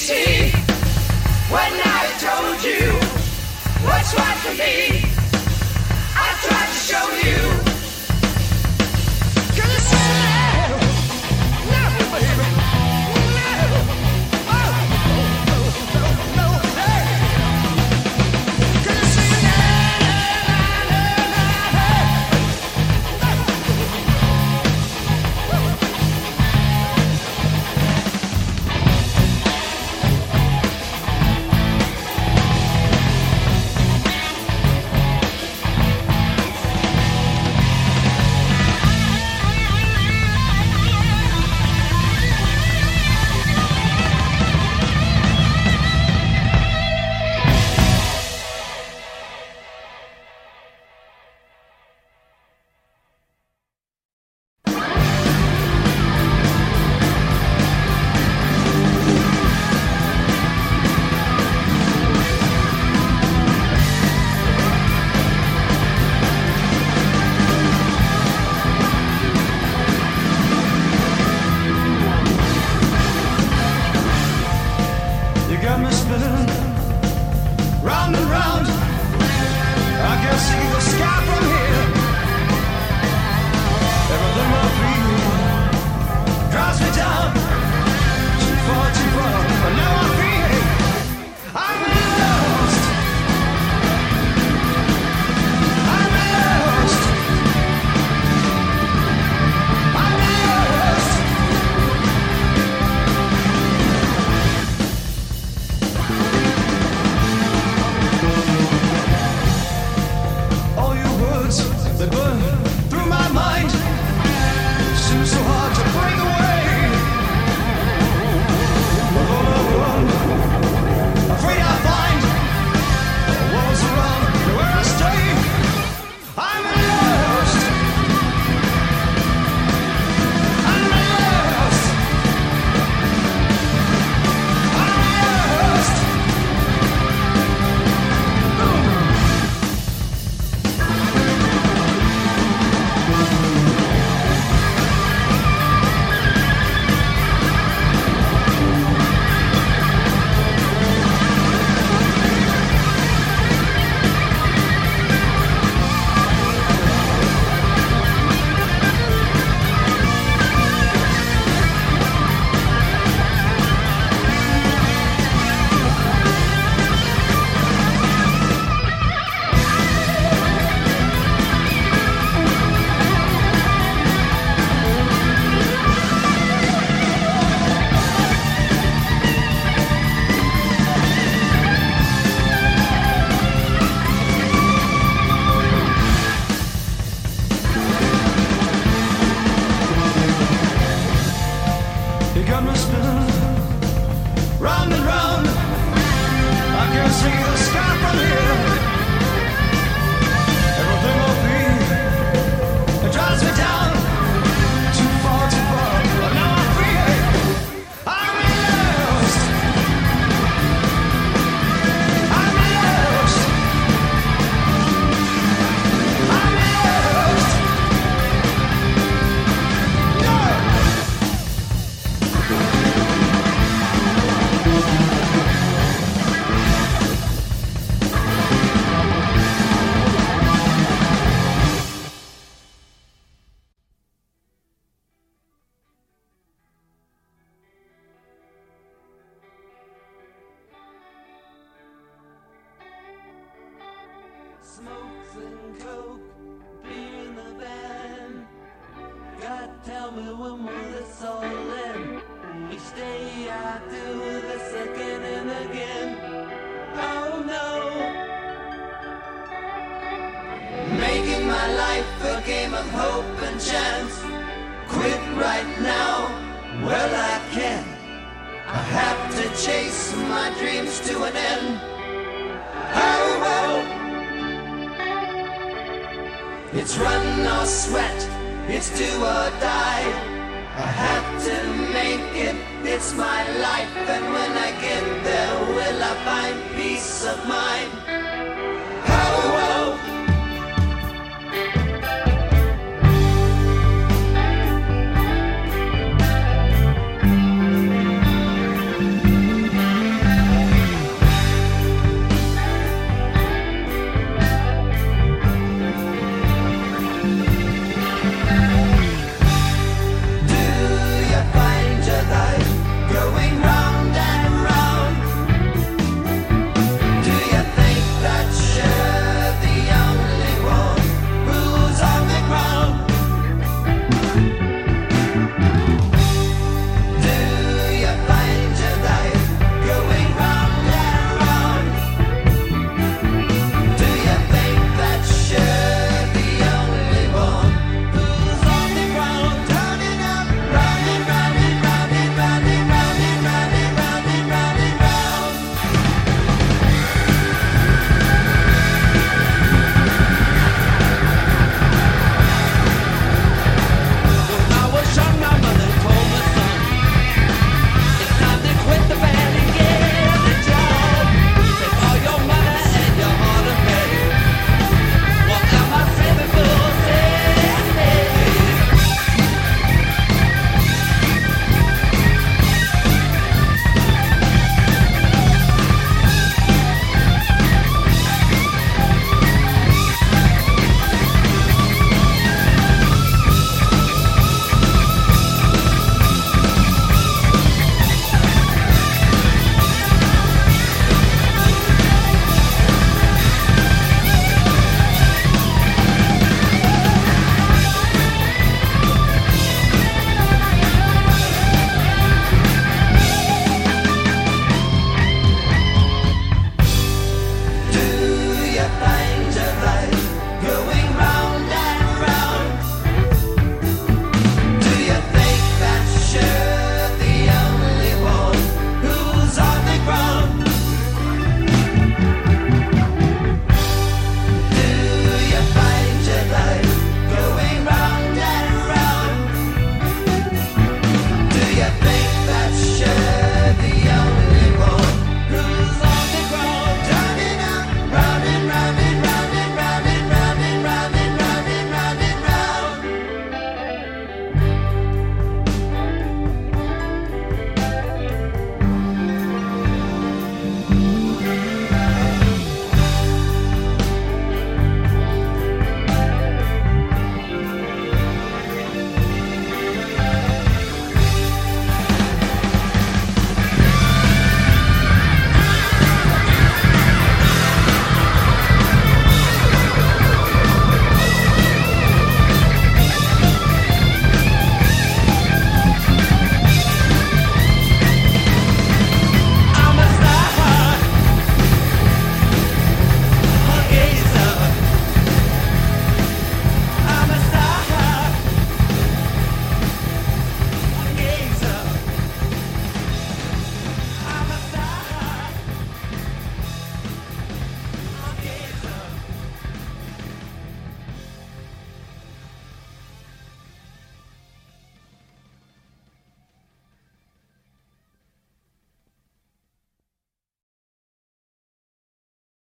see when I told you what's right for me? It's run or sweat, it's do or die. I have to make it, it's my life, and when I get there, will I find peace of mind?